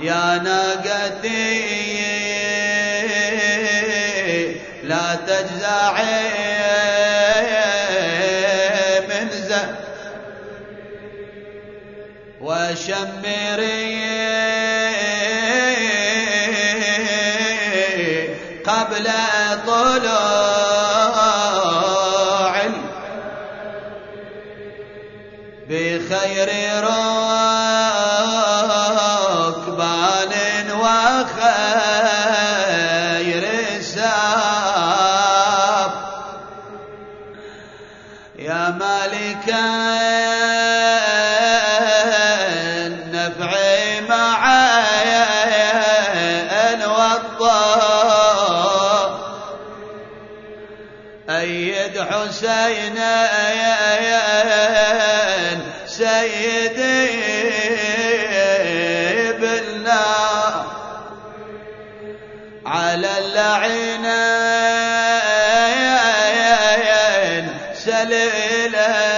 يا ناقتي لا تجزعي من زه وشمري قبل طلوع بخير ركبان وخير ساب يا مالك النفع معي والضار أيد حسين سيدي على اللعينين سليلة.